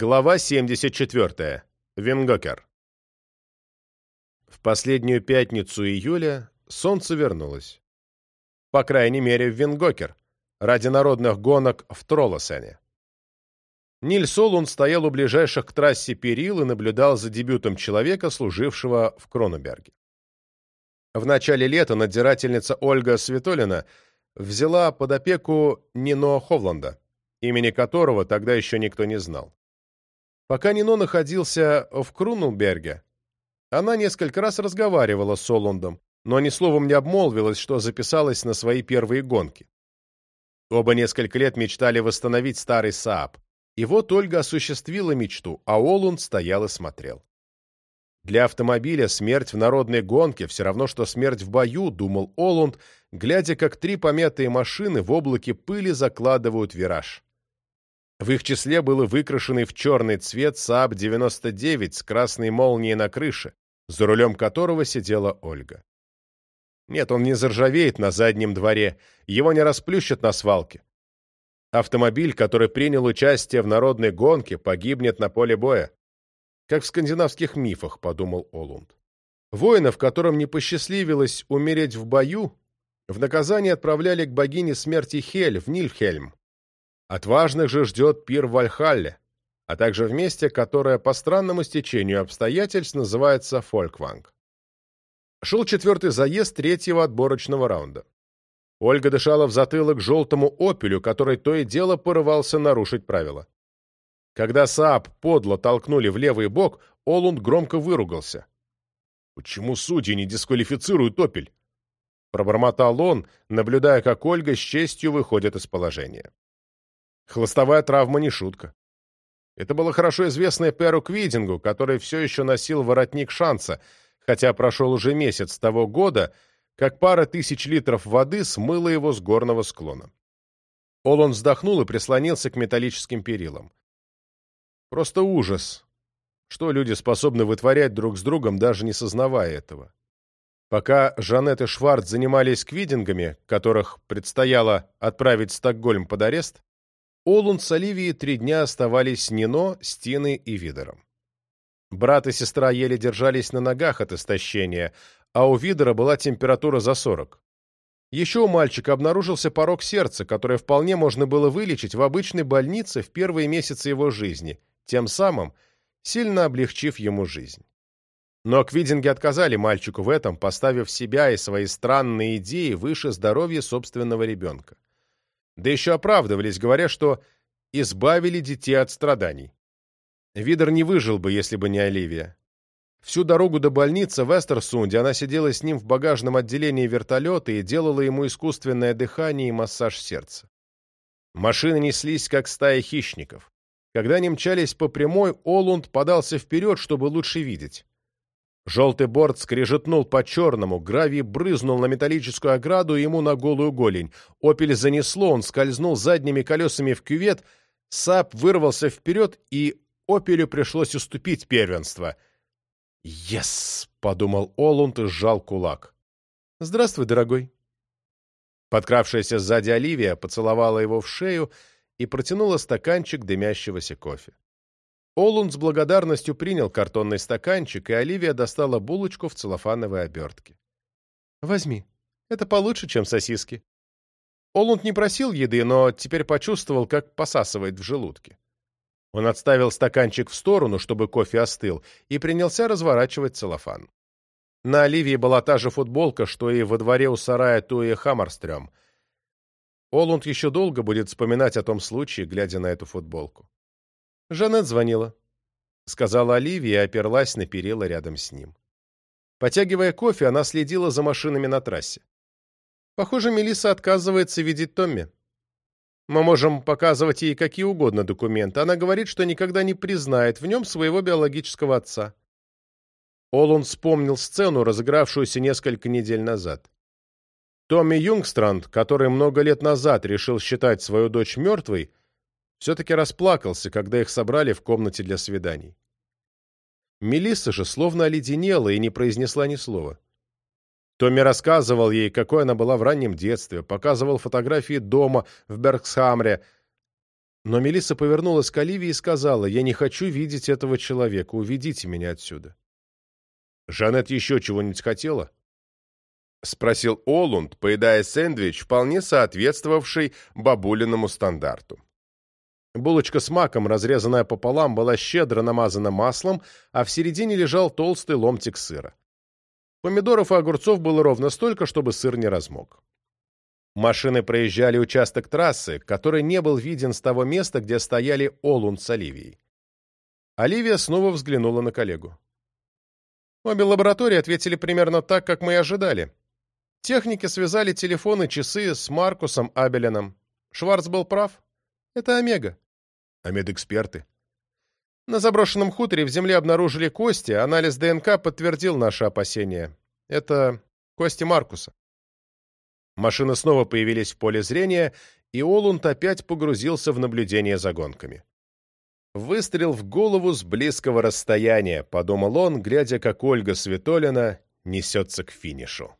Глава 74. Венгокер. В последнюю пятницу июля солнце вернулось. По крайней мере, в Венгокер, ради народных гонок в Троллосене. Нильс Олун стоял у ближайших к трассе перил и наблюдал за дебютом человека, служившего в Кроненберге. В начале лета надзирательница Ольга Светолина взяла под опеку Нино Ховланда, имени которого тогда еще никто не знал. Пока Нино находился в Крунелберге, она несколько раз разговаривала с Солундом, но ни словом не обмолвилась, что записалась на свои первые гонки. Оба несколько лет мечтали восстановить старый Сааб. И вот Ольга осуществила мечту, а Олунд стоял и смотрел. Для автомобиля смерть в народной гонке все равно, что смерть в бою, думал Олунд, глядя, как три помятые машины в облаке пыли закладывают вираж. В их числе был выкрашенный в черный цвет СААБ-99 с красной молнией на крыше, за рулем которого сидела Ольга. Нет, он не заржавеет на заднем дворе, его не расплющат на свалке. Автомобиль, который принял участие в народной гонке, погибнет на поле боя. Как в скандинавских мифах, подумал Олунд. Воинов, которым не посчастливилось умереть в бою, в наказание отправляли к богине смерти Хель в Нильхельм, Отважных же ждет пир в Вальхалле, а также в месте, которое по странному стечению обстоятельств называется Фолькванг. Шел четвертый заезд третьего отборочного раунда. Ольга дышала в затылок желтому опелю, который то и дело порывался нарушить правила. Когда Саап подло толкнули в левый бок, Олунд громко выругался. «Почему судьи не дисквалифицируют опель?» Пробормотал он, наблюдая, как Ольга с честью выходит из положения. Хлыстовая травма не шутка. Это было хорошо известное Перу Квидингу, который все еще носил воротник шанса, хотя прошел уже месяц того года, как пара тысяч литров воды смыла его с горного склона. Олон вздохнул и прислонился к металлическим перилам. Просто ужас, что люди способны вытворять друг с другом, даже не сознавая этого. Пока Жанет и Шварц занимались квидингами, которых предстояло отправить в Стокгольм под арест, Олун с Оливией три дня оставались Нино, Стины и Видером. Брат и сестра еле держались на ногах от истощения, а у Видера была температура за 40. Еще у мальчика обнаружился порог сердца, который вполне можно было вылечить в обычной больнице в первые месяцы его жизни, тем самым сильно облегчив ему жизнь. Но квидинги отказали мальчику в этом, поставив себя и свои странные идеи выше здоровья собственного ребенка да еще оправдывались, говоря, что избавили детей от страданий. Видер не выжил бы, если бы не Оливия. Всю дорогу до больницы в Эстерсунде она сидела с ним в багажном отделении вертолета и делала ему искусственное дыхание и массаж сердца. Машины неслись, как стая хищников. Когда они мчались по прямой, Олунд подался вперед, чтобы лучше видеть. Желтый борт скрежетнул по-черному, гравий брызнул на металлическую ограду и ему на голую голень. «Опель» занесло, он скользнул задними колесами в кювет, Сап вырвался вперед, и «Опелю» пришлось уступить первенство. «Ес!» — подумал Олунд и сжал кулак. «Здравствуй, дорогой». Подкравшаяся сзади Оливия поцеловала его в шею и протянула стаканчик дымящегося кофе. Олун с благодарностью принял картонный стаканчик, и Оливия достала булочку в целлофановой обертке. «Возьми. Это получше, чем сосиски». Олунд не просил еды, но теперь почувствовал, как посасывает в желудке. Он отставил стаканчик в сторону, чтобы кофе остыл, и принялся разворачивать целлофан. На Оливии была та же футболка, что и во дворе у сарая Туи Хаммерстрём. Олунд еще долго будет вспоминать о том случае, глядя на эту футболку. Жанет звонила. Сказала Оливия и оперлась на перила рядом с ним. Потягивая кофе, она следила за машинами на трассе. Похоже, Мелиса отказывается видеть Томми. Мы можем показывать ей какие угодно документы. Она говорит, что никогда не признает в нем своего биологического отца. Олун вспомнил сцену, разыгравшуюся несколько недель назад. Томми Юнгстранд, который много лет назад решил считать свою дочь мертвой, все-таки расплакался, когда их собрали в комнате для свиданий. Мелисса же словно оледенела и не произнесла ни слова. Томми рассказывал ей, какой она была в раннем детстве, показывал фотографии дома в Бергсхамре. Но Мелисса повернулась к Оливии и сказала, «Я не хочу видеть этого человека, уведите меня отсюда». «Жанет еще чего-нибудь хотела?» — спросил Олунд, поедая сэндвич, вполне соответствовавший бабулиному стандарту. Булочка с маком, разрезанная пополам, была щедро намазана маслом, а в середине лежал толстый ломтик сыра. Помидоров и огурцов было ровно столько, чтобы сыр не размок. Машины проезжали участок трассы, который не был виден с того места, где стояли Олун с Оливией. Оливия снова взглянула на коллегу. Обе лаборатории ответили примерно так, как мы и ожидали. Техники связали телефоны, часы с Маркусом Абеленом. Шварц был прав. Это Омега. Омедэксперты. На заброшенном хуторе в земле обнаружили кости, анализ ДНК подтвердил наши опасения. Это кости Маркуса. Машины снова появились в поле зрения, и Олунд опять погрузился в наблюдение за гонками. «Выстрел в голову с близкого расстояния», — подумал он, глядя, как Ольга Светолина несется к финишу.